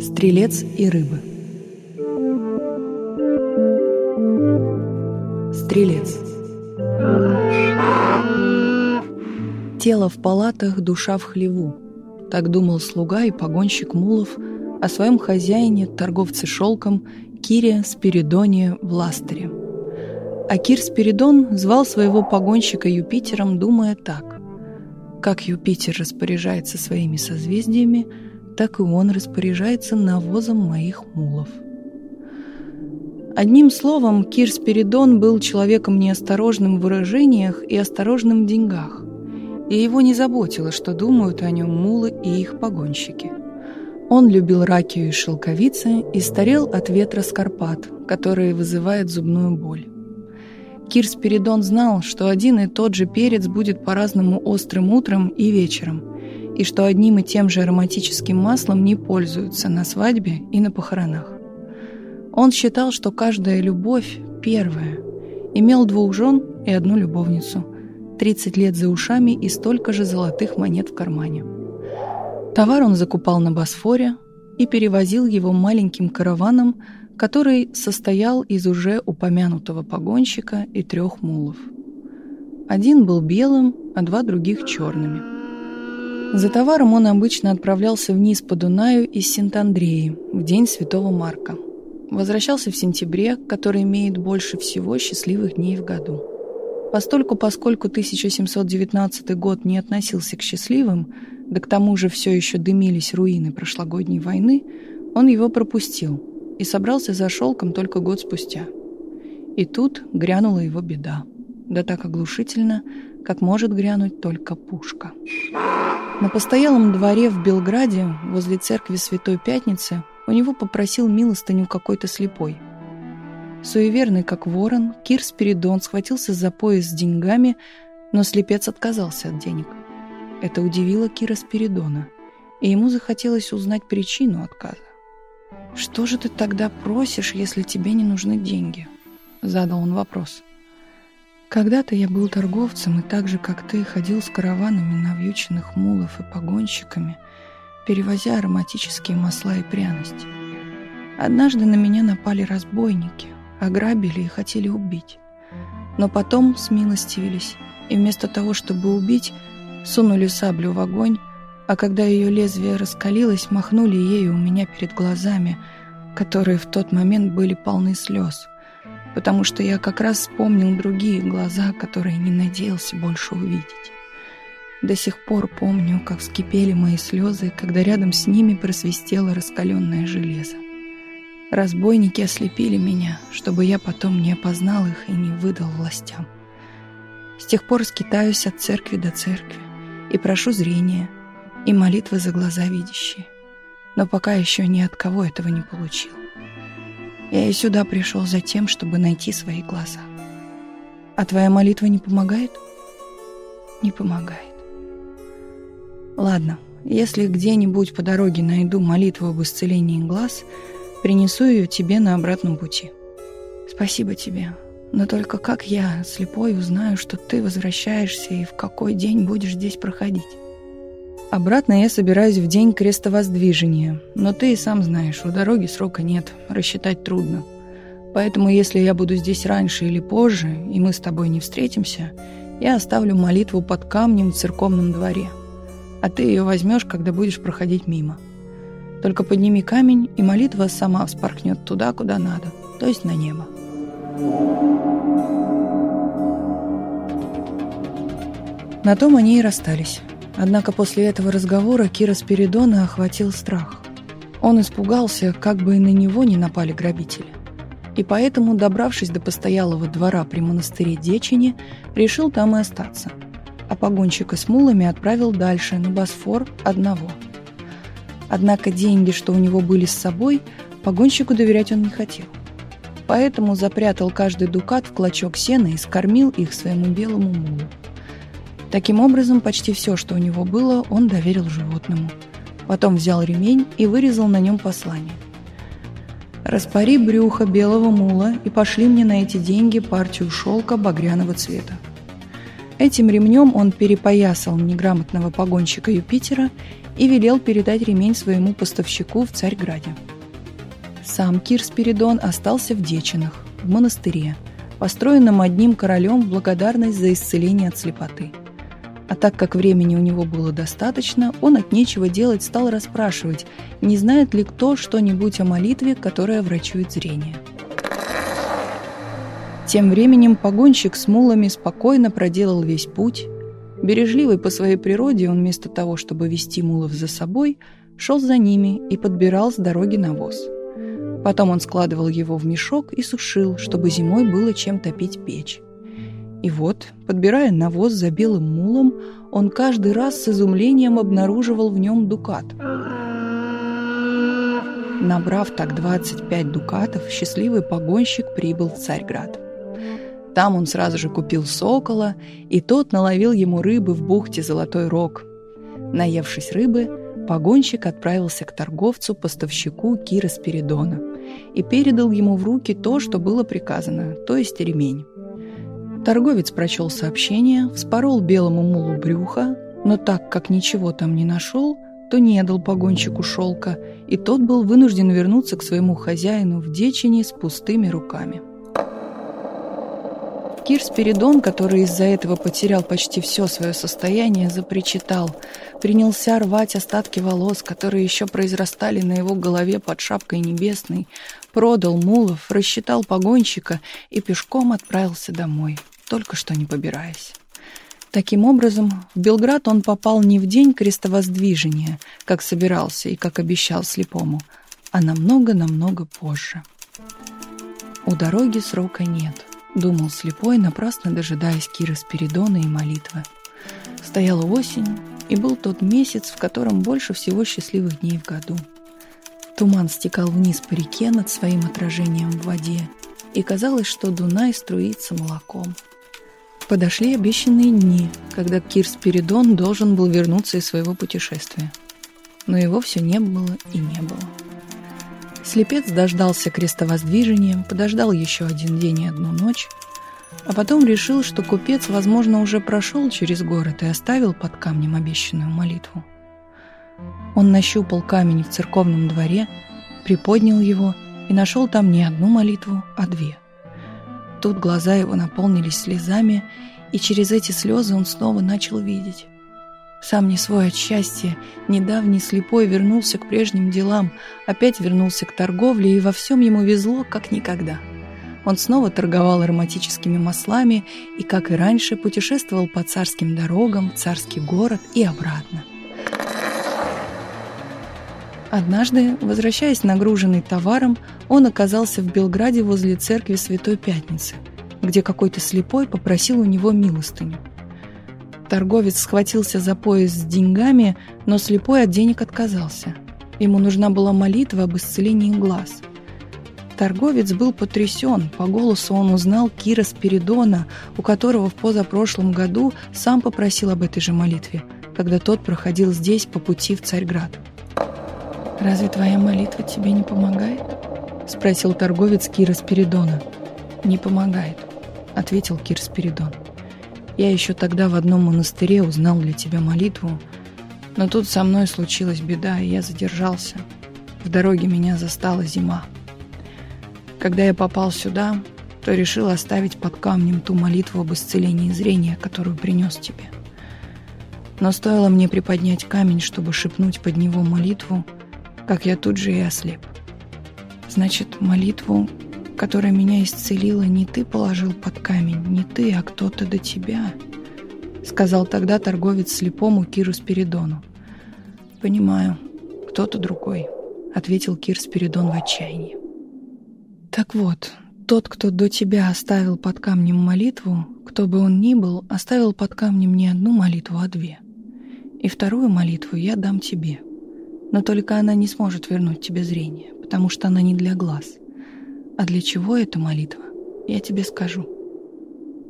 Стрелец и рыбы Стрелец Тело в палатах, душа в хлеву. Так думал слуга и погонщик Мулов о своем хозяине, торговце шелком, Кире Спиридоне Властере. А Кир Спиридон звал своего погонщика Юпитером, думая так. Как Юпитер распоряжается своими созвездиями, так и он распоряжается навозом моих мулов. Одним словом, Кир Спиридон был человеком неосторожным в выражениях и осторожным в деньгах и его не заботило, что думают о нем мулы и их погонщики. Он любил ракию и шелковицы и старел от ветра скорпат, который вызывает зубную боль. Кир Спиридон знал, что один и тот же перец будет по-разному острым утром и вечером, и что одним и тем же ароматическим маслом не пользуются на свадьбе и на похоронах. Он считал, что каждая любовь первая, имел двух жен и одну любовницу – 30 лет за ушами и столько же золотых монет в кармане. Товар он закупал на Босфоре и перевозил его маленьким караваном, который состоял из уже упомянутого погонщика и трех мулов. Один был белым, а два других черными. За товаром он обычно отправлялся вниз по Дунаю из Сент-Андреи в день Святого Марка. Возвращался в сентябре, который имеет больше всего счастливых дней в году. Постольку, поскольку 1719 год не относился к счастливым, да к тому же все еще дымились руины прошлогодней войны, он его пропустил и собрался за шелком только год спустя. И тут грянула его беда, да так оглушительно, как может грянуть только пушка. На постоялом дворе в Белграде, возле церкви Святой Пятницы, у него попросил милостыню какой-то слепой – Суеверный, как ворон, Кир Спиридон схватился за пояс с деньгами, но слепец отказался от денег. Это удивило Кира Спиридона, и ему захотелось узнать причину отказа. «Что же ты тогда просишь, если тебе не нужны деньги?» — задал он вопрос. «Когда-то я был торговцем и так же, как ты, ходил с караванами навьюченных мулов и погонщиками, перевозя ароматические масла и пряности. Однажды на меня напали разбойники, ограбили и хотели убить. Но потом смилостивились, и вместо того, чтобы убить, сунули саблю в огонь, а когда ее лезвие раскалилось, махнули ею у меня перед глазами, которые в тот момент были полны слез, потому что я как раз вспомнил другие глаза, которые не надеялся больше увидеть. До сих пор помню, как вскипели мои слезы, когда рядом с ними просвистело раскаленное железо. Разбойники ослепили меня, чтобы я потом не опознал их и не выдал властям. С тех пор скитаюсь от церкви до церкви и прошу зрения и молитвы за глаза видящие. Но пока еще ни от кого этого не получил. Я и сюда пришел за тем, чтобы найти свои глаза. А твоя молитва не помогает? Не помогает. Ладно, если где-нибудь по дороге найду молитву об исцелении глаз — Принесу ее тебе на обратном пути. Спасибо тебе. Но только как я, слепой, узнаю, что ты возвращаешься и в какой день будешь здесь проходить? Обратно я собираюсь в день крестовоздвижения, но ты и сам знаешь, у дороги срока нет, рассчитать трудно. Поэтому если я буду здесь раньше или позже, и мы с тобой не встретимся, я оставлю молитву под камнем в церковном дворе, а ты ее возьмешь, когда будешь проходить мимо. Только подними камень, и молитва сама вспорхнет туда, куда надо, то есть на небо. На том они и расстались. Однако после этого разговора Кира Спиридона охватил страх. Он испугался, как бы и на него не напали грабители. И поэтому, добравшись до постоялого двора при монастыре Дечине, решил там и остаться. А погонщика с мулами отправил дальше, на Босфор, одного – Однако деньги, что у него были с собой, погонщику доверять он не хотел. Поэтому запрятал каждый дукат в клочок сена и скормил их своему белому мулу. Таким образом, почти все, что у него было, он доверил животному. Потом взял ремень и вырезал на нем послание. «Распори брюхо белого мула и пошли мне на эти деньги партию шелка багряного цвета». Этим ремнем он перепоясал неграмотного погонщика Юпитера и велел передать ремень своему поставщику в Царьграде. Сам Кир Спиридон остался в Дечинах, в монастыре, построенном одним королем в благодарность за исцеление от слепоты. А так как времени у него было достаточно, он от нечего делать стал расспрашивать, не знает ли кто что-нибудь о молитве, которая врачует зрение. Тем временем погонщик с мулами спокойно проделал весь путь. Бережливый по своей природе, он вместо того, чтобы вести мулов за собой, шел за ними и подбирал с дороги навоз. Потом он складывал его в мешок и сушил, чтобы зимой было чем топить печь. И вот, подбирая навоз за белым мулом, он каждый раз с изумлением обнаруживал в нем дукат. Набрав так 25 дукатов, счастливый погонщик прибыл в Царьград. Там он сразу же купил сокола, и тот наловил ему рыбы в бухте Золотой Рог. Наевшись рыбы, погонщик отправился к торговцу-поставщику Кира Спиридона и передал ему в руки то, что было приказано, то есть ремень. Торговец прочел сообщение, вспорол белому мулу брюха, но так как ничего там не нашел, то не дал погонщику шелка, и тот был вынужден вернуться к своему хозяину в Дечине с пустыми руками. Кир Спиридон, который из-за этого потерял почти все свое состояние, запричитал, принялся рвать остатки волос, которые еще произрастали на его голове под шапкой небесной, продал мулов, рассчитал погонщика и пешком отправился домой, только что не побираясь. Таким образом, в Белград он попал не в день крестовоздвижения, как собирался и как обещал слепому, а намного-намного позже. У дороги срока нет, думал слепой, напрасно дожидаясь Кира Спиридона и молитвы. Стояла осень, и был тот месяц, в котором больше всего счастливых дней в году — Туман стекал вниз по реке над своим отражением в воде, и казалось, что Дунай струится молоком. Подошли обещанные дни, когда Кир Спиридон должен был вернуться из своего путешествия. Но его все не было и не было. Слепец дождался крестовоздвижения, подождал еще один день и одну ночь, а потом решил, что купец, возможно, уже прошел через город и оставил под камнем обещанную молитву. Он нащупал камень в церковном дворе, приподнял его и нашел там не одну молитву, а две. Тут глаза его наполнились слезами, и через эти слезы он снова начал видеть. Сам не свой от счастья, недавний слепой вернулся к прежним делам, опять вернулся к торговле, и во всем ему везло, как никогда. Он снова торговал ароматическими маслами и, как и раньше, путешествовал по царским дорогам, царский город и обратно. Однажды, возвращаясь нагруженный товаром, он оказался в Белграде возле церкви Святой Пятницы, где какой-то слепой попросил у него милостыню. Торговец схватился за пояс с деньгами, но слепой от денег отказался. Ему нужна была молитва об исцелении глаз. Торговец был потрясен, по голосу он узнал Кира Спиридона, у которого в позапрошлом году сам попросил об этой же молитве, когда тот проходил здесь по пути в Царьград. «Разве твоя молитва тебе не помогает?» — спросил торговец Кира Спиридона. «Не помогает», — ответил Кир Спиридон. «Я еще тогда в одном монастыре узнал для тебя молитву, но тут со мной случилась беда, и я задержался. В дороге меня застала зима. Когда я попал сюда, то решил оставить под камнем ту молитву об исцелении зрения, которую принес тебе. Но стоило мне приподнять камень, чтобы шепнуть под него молитву, как я тут же и ослеп. Значит, молитву, которая меня исцелила, не ты положил под камень, не ты, а кто-то до тебя, сказал тогда торговец слепому Киру Спиридону. Понимаю, кто-то другой, ответил Кир Спиридон в отчаянии. Так вот, тот, кто до тебя оставил под камнем молитву, кто бы он ни был, оставил под камнем не одну молитву, а две. И вторую молитву я дам тебе — но только она не сможет вернуть тебе зрение, потому что она не для глаз. А для чего эта молитва, я тебе скажу.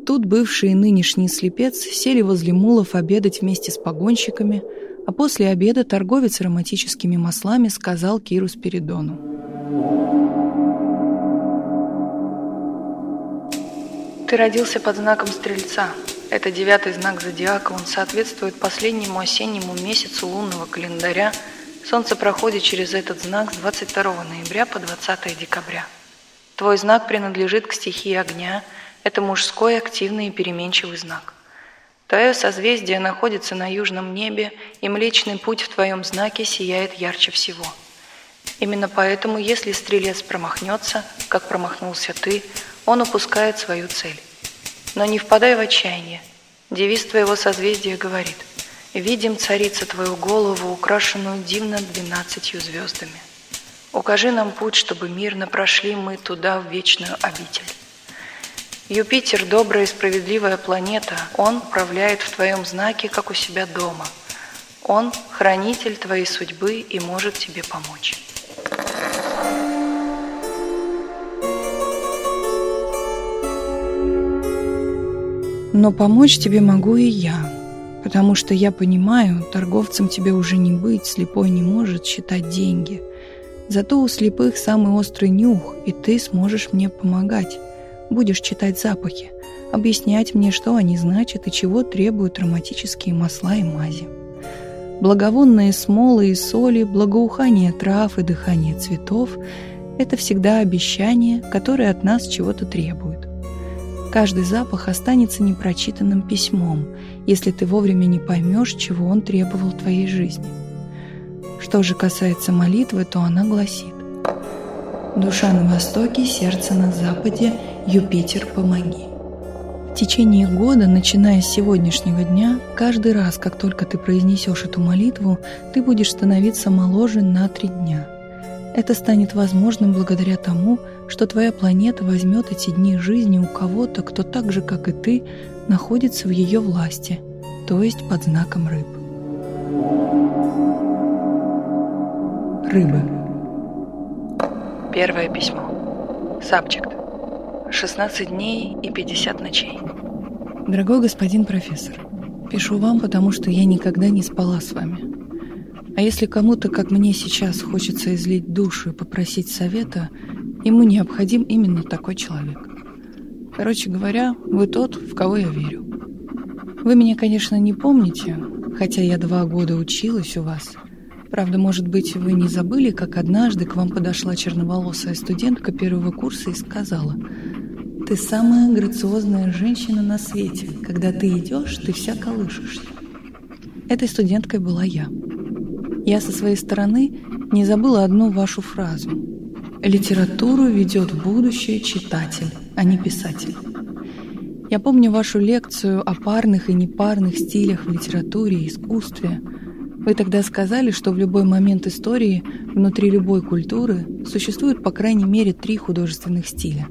Тут бывший и нынешний слепец сели возле мулов обедать вместе с погонщиками, а после обеда торговец ароматическими маслами сказал Киру Спиридону. «Ты родился под знаком Стрельца, Это девятый знак зодиака, он соответствует последнему осеннему месяцу лунного календаря. Солнце проходит через этот знак с 22 ноября по 20 декабря. Твой знак принадлежит к стихии огня. Это мужской, активный и переменчивый знак. Твое созвездие находится на южном небе, и Млечный Путь в твоем знаке сияет ярче всего. Именно поэтому, если стрелец промахнется, как промахнулся ты, он упускает свою цель. Но не впадай в отчаяние. Девиз твоего созвездия говорит «Видим, царица, твою голову, украшенную дивно двенадцатью звездами. Укажи нам путь, чтобы мирно прошли мы туда, в вечную обитель». Юпитер – добрая и справедливая планета. Он управляет в твоем знаке, как у себя дома. Он – хранитель твоей судьбы и может тебе помочь. Но помочь тебе могу и я, потому что я понимаю, торговцем тебе уже не быть, слепой не может считать деньги. Зато у слепых самый острый нюх, и ты сможешь мне помогать. Будешь читать запахи, объяснять мне, что они значат и чего требуют ароматические масла и мази. Благовонные смолы и соли, благоухание трав и дыхание цветов – это всегда обещание, которое от нас чего-то требует. Каждый запах останется непрочитанным письмом, если ты вовремя не поймешь, чего он требовал твоей жизни. Что же касается молитвы, то она гласит «Душа на востоке, сердце на западе, Юпитер, помоги». В течение года, начиная с сегодняшнего дня, каждый раз, как только ты произнесешь эту молитву, ты будешь становиться моложе на три дня. Это станет возможным благодаря тому, что твоя планета возьмет эти дни жизни у кого-то, кто так же, как и ты, находится в ее власти, то есть под знаком рыб. Рыбы. Первое письмо. Сабчект. 16 дней и 50 ночей. Дорогой господин профессор, пишу вам, потому что я никогда не спала с вами. А если кому-то, как мне сейчас, хочется излить душу и попросить совета, Ему необходим именно такой человек. Короче говоря, вы тот, в кого я верю. Вы меня, конечно, не помните, хотя я два года училась у вас. Правда, может быть, вы не забыли, как однажды к вам подошла черноволосая студентка первого курса и сказала, «Ты самая грациозная женщина на свете. Когда ты идешь, ты вся колышешься». Этой студенткой была я. Я со своей стороны не забыла одну вашу фразу – Литературу ведет будущее читатель, а не писатель. Я помню вашу лекцию о парных и непарных стилях в литературе и искусстве. Вы тогда сказали, что в любой момент истории, внутри любой культуры, существует по крайней мере три художественных стиля.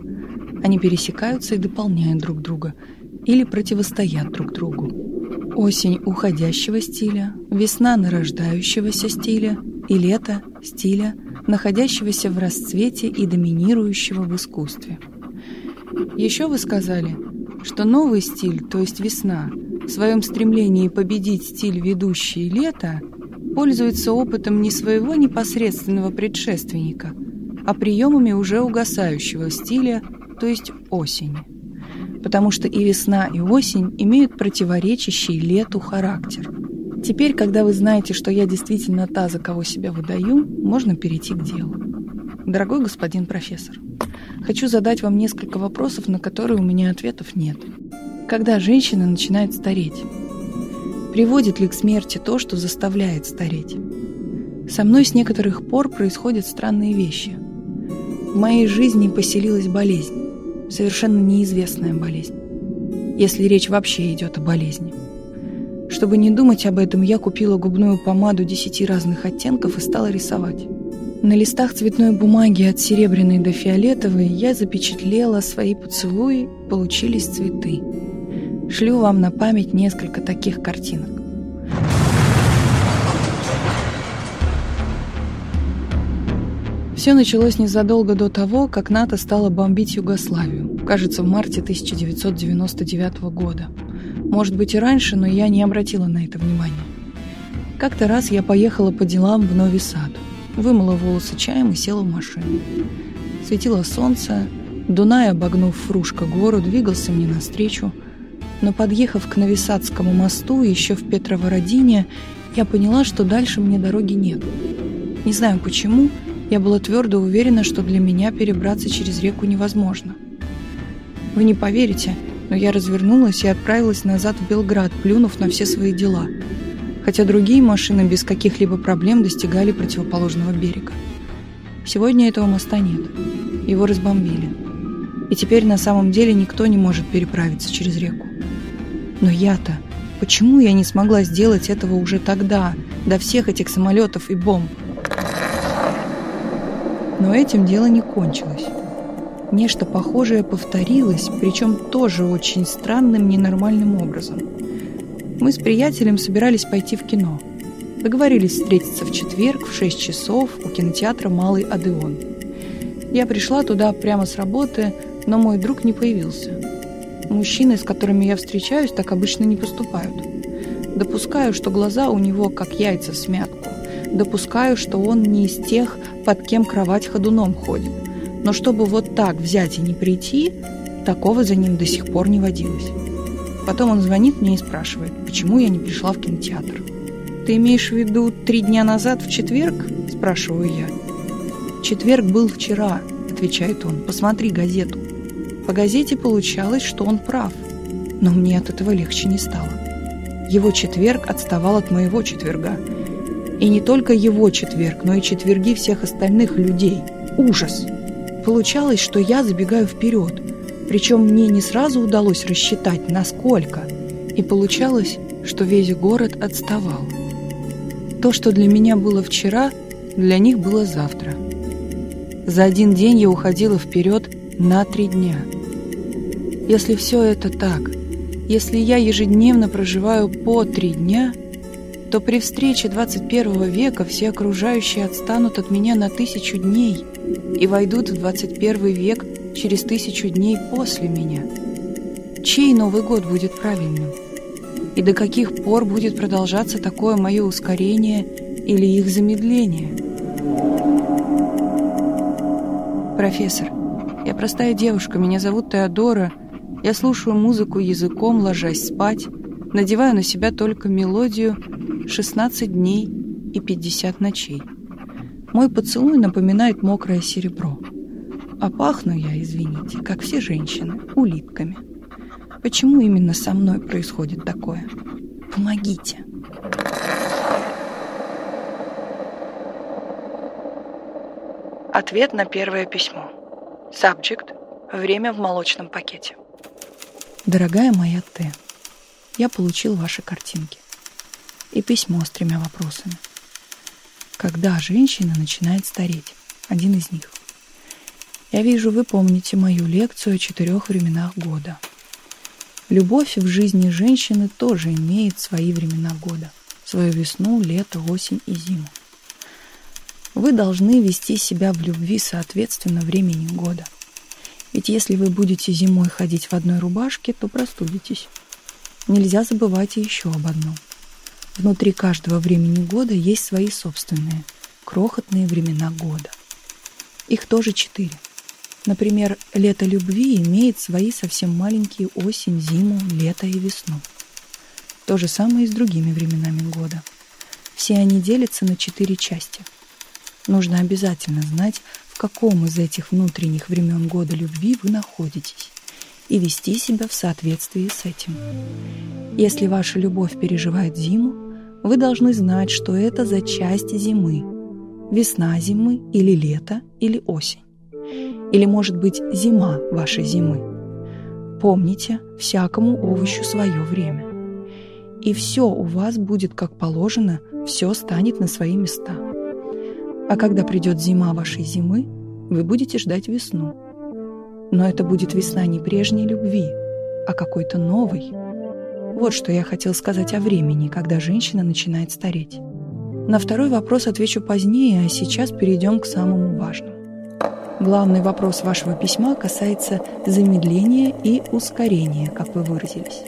Они пересекаются и дополняют друг друга или противостоят друг другу. Осень уходящего стиля, весна нарождающегося стиля и лето стиля – находящегося в расцвете и доминирующего в искусстве. Еще вы сказали, что новый стиль, то есть весна, в своем стремлении победить стиль ведущий лето, пользуется опытом не своего непосредственного предшественника, а приемами уже угасающего стиля, то есть осени. Потому что и весна, и осень имеют противоречащий лету характер – Теперь, когда вы знаете, что я действительно та, за кого себя выдаю, можно перейти к делу. Дорогой господин профессор, хочу задать вам несколько вопросов, на которые у меня ответов нет. Когда женщина начинает стареть? Приводит ли к смерти то, что заставляет стареть? Со мной с некоторых пор происходят странные вещи. В моей жизни поселилась болезнь, совершенно неизвестная болезнь, если речь вообще идет о болезни. Чтобы не думать об этом, я купила губную помаду десяти разных оттенков и стала рисовать. На листах цветной бумаги от серебряной до фиолетовой я запечатлела свои поцелуи, получились цветы. Шлю вам на память несколько таких картинок. Все началось незадолго до того, как НАТО стало бомбить Югославию, кажется, в марте 1999 года. Может быть и раньше, но я не обратила на это внимания. Как-то раз я поехала по делам в Новый Сад, вымыла волосы чаем и села в машину. Светило солнце, Дунай, обогнув Фрушка гору, двигался мне навстречу. Но подъехав к Новисадскому мосту еще в Петровородине, я поняла, что дальше мне дороги нет. Не знаю почему, я была твердо уверена, что для меня перебраться через реку невозможно. Вы не поверите, но я развернулась и отправилась назад в Белград, плюнув на все свои дела. Хотя другие машины без каких-либо проблем достигали противоположного берега. Сегодня этого моста нет. Его разбомбили. И теперь на самом деле никто не может переправиться через реку. Но я-то... Почему я не смогла сделать этого уже тогда, до всех этих самолетов и бомб? Но этим дело не кончилось. Нечто похожее повторилось, причем тоже очень странным, ненормальным образом. Мы с приятелем собирались пойти в кино. Договорились встретиться в четверг в 6 часов у кинотеатра «Малый Адеон». Я пришла туда прямо с работы, но мой друг не появился. Мужчины, с которыми я встречаюсь, так обычно не поступают. Допускаю, что глаза у него как яйца в смятку. Допускаю, что он не из тех, под кем кровать ходуном ходит. Но чтобы вот так взять и не прийти, такого за ним до сих пор не водилось. Потом он звонит мне и спрашивает, почему я не пришла в кинотеатр. «Ты имеешь в виду три дня назад в четверг?» – спрашиваю я. «Четверг был вчера», – отвечает он. «Посмотри газету». По газете получалось, что он прав. Но мне от этого легче не стало. Его четверг отставал от моего четверга. И не только его четверг, но и четверги всех остальных людей. Ужас! Получалось, что я забегаю вперед. Причем мне не сразу удалось рассчитать, насколько. И получалось, что весь город отставал. То, что для меня было вчера, для них было завтра. За один день я уходила вперед на три дня – если все это так, если я ежедневно проживаю по три дня, то при встрече 21 века все окружающие отстанут от меня на тысячу дней и войдут в 21 век через тысячу дней после меня. Чей Новый год будет правильным? И до каких пор будет продолжаться такое мое ускорение или их замедление? Профессор, я простая девушка, меня зовут Теодора, я слушаю музыку языком, ложась спать, надеваю на себя только мелодию «16 дней и 50 ночей». Мой поцелуй напоминает мокрое серебро. А пахну я, извините, как все женщины, улитками. Почему именно со мной происходит такое? Помогите. Ответ на первое письмо. Subject. Время в молочном пакете. Дорогая моя Т, я получил ваши картинки и письмо с тремя вопросами. Когда женщина начинает стареть? Один из них. Я вижу, вы помните мою лекцию о четырех временах года. Любовь в жизни женщины тоже имеет свои времена года. Свою весну, лето, осень и зиму. Вы должны вести себя в любви соответственно времени года – ведь если вы будете зимой ходить в одной рубашке, то простудитесь. Нельзя забывать еще об одном. Внутри каждого времени года есть свои собственные, крохотные времена года. Их тоже четыре. Например, лето любви имеет свои совсем маленькие осень, зиму, лето и весну. То же самое и с другими временами года. Все они делятся на четыре части. Нужно обязательно знать, в каком из этих внутренних времен года любви вы находитесь, и вести себя в соответствии с этим. Если ваша любовь переживает зиму, вы должны знать, что это за часть зимы. Весна зимы или лето или осень. Или, может быть, зима вашей зимы. Помните, всякому овощу свое время. И все у вас будет как положено, все станет на свои места. А когда придет зима вашей зимы, вы будете ждать весну. Но это будет весна не прежней любви, а какой-то новой. Вот что я хотел сказать о времени, когда женщина начинает стареть. На второй вопрос отвечу позднее, а сейчас перейдем к самому важному. Главный вопрос вашего письма касается замедления и ускорения, как вы выразились.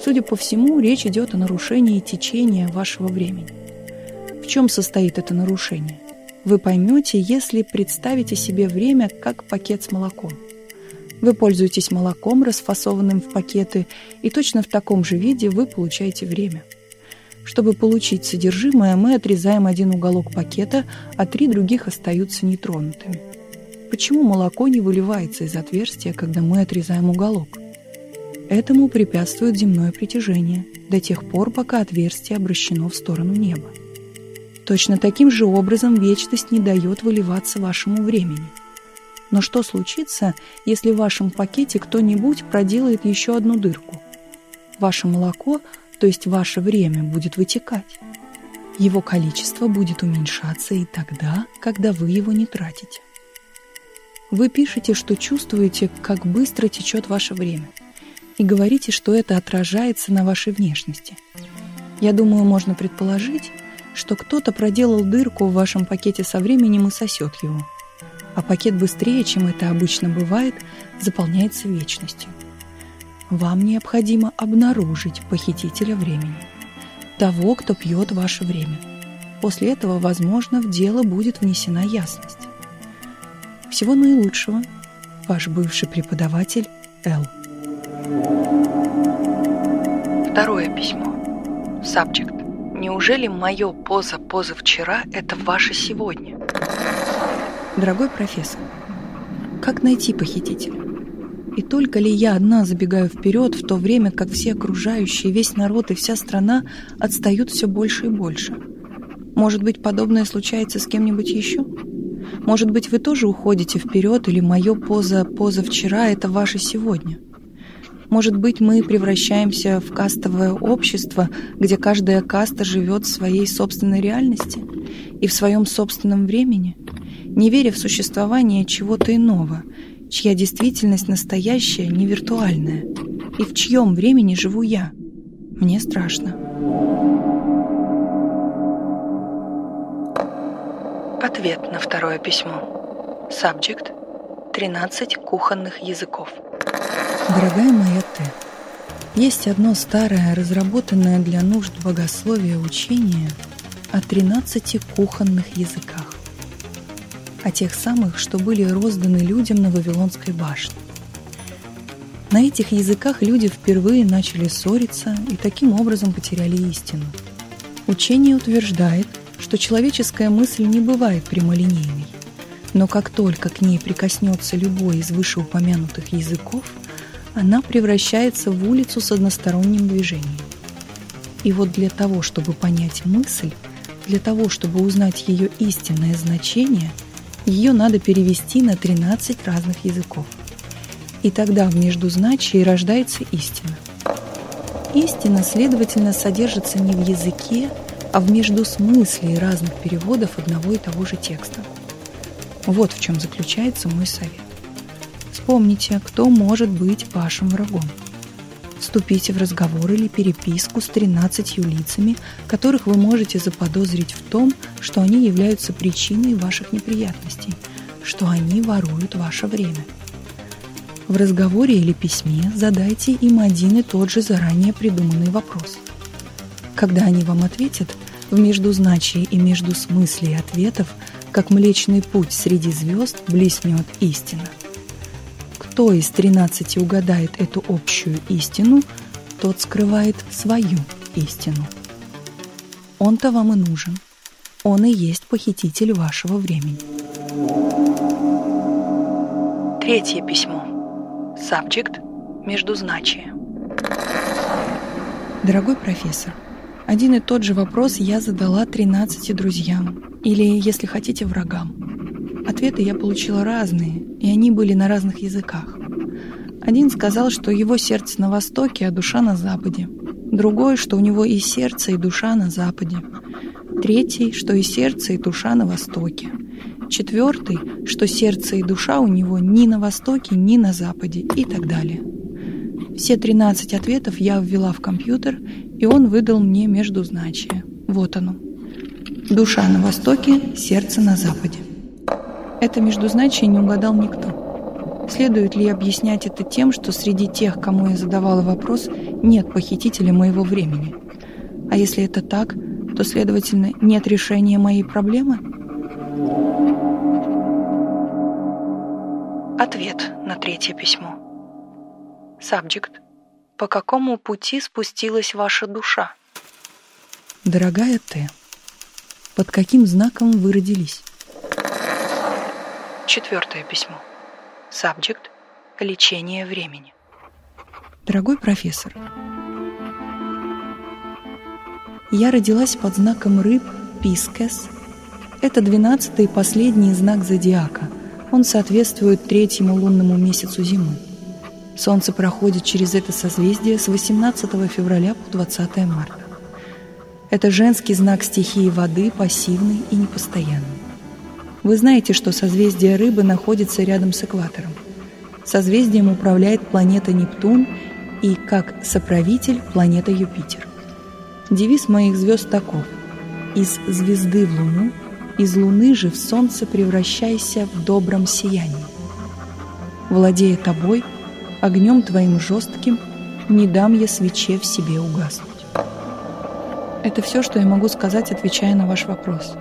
Судя по всему, речь идет о нарушении течения вашего времени. В чем состоит это нарушение? вы поймете, если представите себе время как пакет с молоком. Вы пользуетесь молоком, расфасованным в пакеты, и точно в таком же виде вы получаете время. Чтобы получить содержимое, мы отрезаем один уголок пакета, а три других остаются нетронутыми. Почему молоко не выливается из отверстия, когда мы отрезаем уголок? Этому препятствует земное притяжение до тех пор, пока отверстие обращено в сторону неба. Точно таким же образом вечность не дает выливаться вашему времени. Но что случится, если в вашем пакете кто-нибудь проделает еще одну дырку? Ваше молоко, то есть ваше время, будет вытекать. Его количество будет уменьшаться и тогда, когда вы его не тратите. Вы пишете, что чувствуете, как быстро течет ваше время, и говорите, что это отражается на вашей внешности. Я думаю, можно предположить, что кто-то проделал дырку в вашем пакете со временем и сосет его. А пакет быстрее, чем это обычно бывает, заполняется вечностью. Вам необходимо обнаружить похитителя времени. Того, кто пьет ваше время. После этого, возможно, в дело будет внесена ясность. Всего наилучшего. Ваш бывший преподаватель Л. Второе письмо. Subject. Неужели мое поза-позавчера – это ваше сегодня? Дорогой профессор, как найти похитителя? И только ли я одна забегаю вперед, в то время как все окружающие, весь народ и вся страна отстают все больше и больше? Может быть, подобное случается с кем-нибудь еще? Может быть, вы тоже уходите вперед, или мое поза позавчера – это ваше сегодня? Может быть, мы превращаемся в кастовое общество, где каждая каста живет в своей собственной реальности и в своем собственном времени, не веря в существование чего-то иного, чья действительность настоящая, не виртуальная, и в чьем времени живу я. Мне страшно. Ответ на второе письмо. Subject. 13 кухонных языков. Дорогая моя ты, есть одно старое, разработанное для нужд богословия учение о 13 кухонных языках, о тех самых, что были розданы людям на Вавилонской башне. На этих языках люди впервые начали ссориться и таким образом потеряли истину. Учение утверждает, что человеческая мысль не бывает прямолинейной, но как только к ней прикоснется любой из вышеупомянутых языков – она превращается в улицу с односторонним движением. И вот для того, чтобы понять мысль, для того, чтобы узнать ее истинное значение, ее надо перевести на 13 разных языков. И тогда в междузначии рождается истина. Истина, следовательно, содержится не в языке, а в междусмысле разных переводов одного и того же текста. Вот в чем заключается мой совет. Вспомните, кто может быть вашим врагом. Вступите в разговор или переписку с 13 лицами, которых вы можете заподозрить в том, что они являются причиной ваших неприятностей, что они воруют ваше время. В разговоре или письме задайте им один и тот же заранее придуманный вопрос. Когда они вам ответят, в междузначии и между смысле ответов, как Млечный Путь среди звезд, блеснет истина – кто из 13 угадает эту общую истину, тот скрывает свою истину. Он-то вам и нужен. Он и есть похититель вашего времени. Третье письмо. Subject. Междузначие. Дорогой профессор, один и тот же вопрос я задала 13 друзьям, или, если хотите, врагам. Ответы я получила разные, и они были на разных языках. Один сказал, что его сердце на востоке, а душа на западе. Другой, что у него и сердце, и душа на западе. Третий, что и сердце, и душа на востоке. Четвертый, что сердце и душа у него ни на востоке, ни на западе и так далее. Все 13 ответов я ввела в компьютер, и он выдал мне междузначие. Вот оно. Душа на востоке, сердце на западе. Это междузначие не угадал никто. Следует ли объяснять это тем, что среди тех, кому я задавала вопрос, нет похитителя моего времени? А если это так, то, следовательно, нет решения моей проблемы? Ответ на третье письмо. Subject. По какому пути спустилась ваша душа? Дорогая Т, под каким знаком вы родились? Четвертое письмо. Subject. Лечение времени. Дорогой профессор, я родилась под знаком рыб Пискес. Это двенадцатый и последний знак зодиака. Он соответствует третьему лунному месяцу зимы. Солнце проходит через это созвездие с 18 февраля по 20 марта. Это женский знак стихии воды, пассивный и непостоянный. Вы знаете, что созвездие Рыбы находится рядом с экватором. Созвездием управляет планета Нептун и, как соправитель, планета Юпитер. Девиз моих звезд таков. «Из звезды в Луну, из Луны же в Солнце превращайся в добром сиянии. Владея тобой – огнем твоим жестким не дам я свече в себе угаснуть. Это все, что я могу сказать, отвечая на ваш вопрос.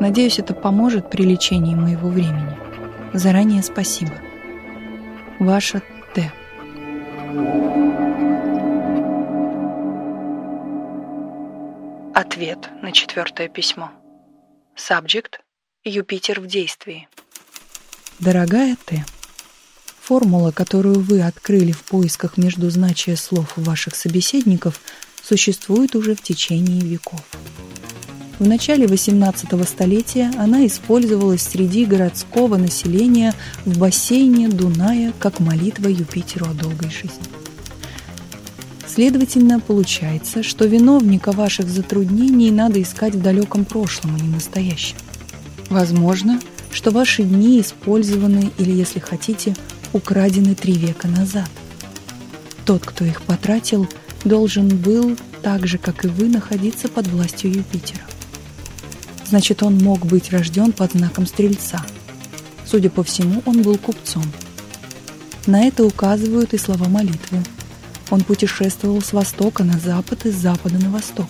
Надеюсь, это поможет при лечении моего времени. Заранее спасибо. Ваша Т. Ответ на четвертое письмо. Subject. Юпитер в действии. Дорогая Т. Формула, которую вы открыли в поисках междузначия слов ваших собеседников, существует уже в течение веков. В начале XVIII столетия она использовалась среди городского населения в бассейне Дуная как молитва Юпитеру о долгой жизни. Следовательно, получается, что виновника ваших затруднений надо искать в далеком прошлом, а не настоящем. Возможно, что ваши дни использованы или, если хотите, украдены три века назад. Тот, кто их потратил, должен был, так же, как и вы, находиться под властью Юпитера. Значит, он мог быть рожден под знаком Стрельца. Судя по всему, он был купцом. На это указывают и слова молитвы. Он путешествовал с востока на запад и с запада на восток.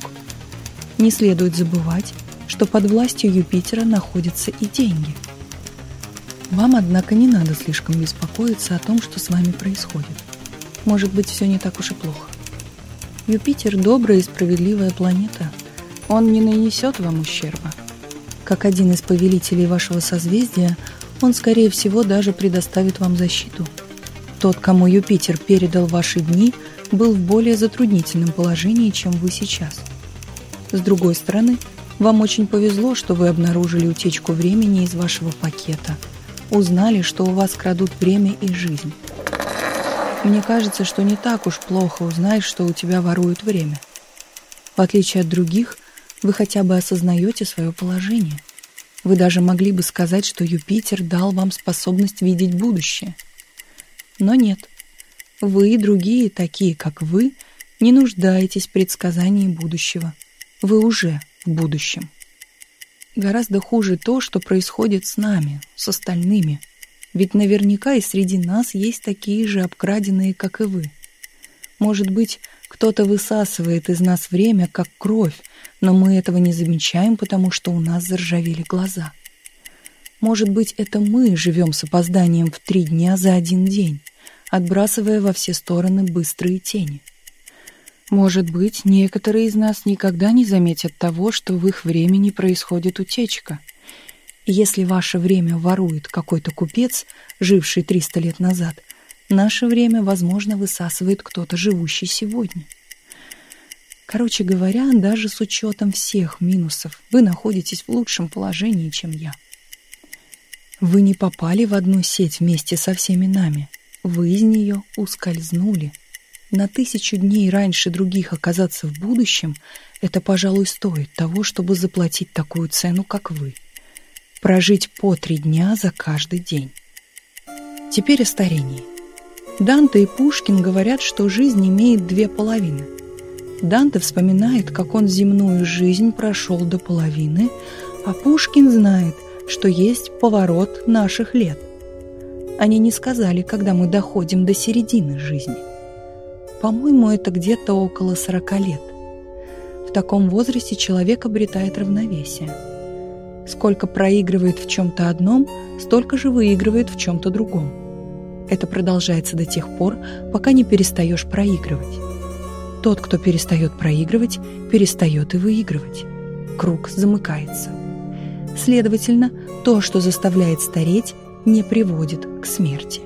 Не следует забывать, что под властью Юпитера находятся и деньги – вам, однако, не надо слишком беспокоиться о том, что с вами происходит. Может быть, все не так уж и плохо. Юпитер – добрая и справедливая планета. Он не нанесет вам ущерба. Как один из повелителей вашего созвездия, он, скорее всего, даже предоставит вам защиту. Тот, кому Юпитер передал ваши дни, был в более затруднительном положении, чем вы сейчас. С другой стороны, вам очень повезло, что вы обнаружили утечку времени из вашего пакета – узнали, что у вас крадут время и жизнь. Мне кажется, что не так уж плохо узнать, что у тебя воруют время. В отличие от других, вы хотя бы осознаете свое положение. Вы даже могли бы сказать, что Юпитер дал вам способность видеть будущее. Но нет. Вы и другие, такие как вы, не нуждаетесь в предсказании будущего. Вы уже в будущем. Гораздо хуже то, что происходит с нами, с остальными. Ведь наверняка и среди нас есть такие же обкраденные, как и вы. Может быть, кто-то высасывает из нас время, как кровь, но мы этого не замечаем, потому что у нас заржавели глаза. Может быть, это мы живем с опозданием в три дня за один день, отбрасывая во все стороны быстрые тени. Может быть, некоторые из нас никогда не заметят того, что в их времени происходит утечка. Если ваше время ворует какой-то купец, живший 300 лет назад, наше время, возможно, высасывает кто-то, живущий сегодня. Короче говоря, даже с учетом всех минусов, вы находитесь в лучшем положении, чем я. Вы не попали в одну сеть вместе со всеми нами. Вы из нее ускользнули – на тысячу дней раньше других оказаться в будущем, это, пожалуй, стоит того, чтобы заплатить такую цену, как вы. Прожить по три дня за каждый день. Теперь о старении. Данте и Пушкин говорят, что жизнь имеет две половины. Данте вспоминает, как он земную жизнь прошел до половины, а Пушкин знает, что есть поворот наших лет. Они не сказали, когда мы доходим до середины жизни – по-моему, это где-то около 40 лет. В таком возрасте человек обретает равновесие. Сколько проигрывает в чем-то одном, столько же выигрывает в чем-то другом. Это продолжается до тех пор, пока не перестаешь проигрывать. Тот, кто перестает проигрывать, перестает и выигрывать. Круг замыкается. Следовательно, то, что заставляет стареть, не приводит к смерти.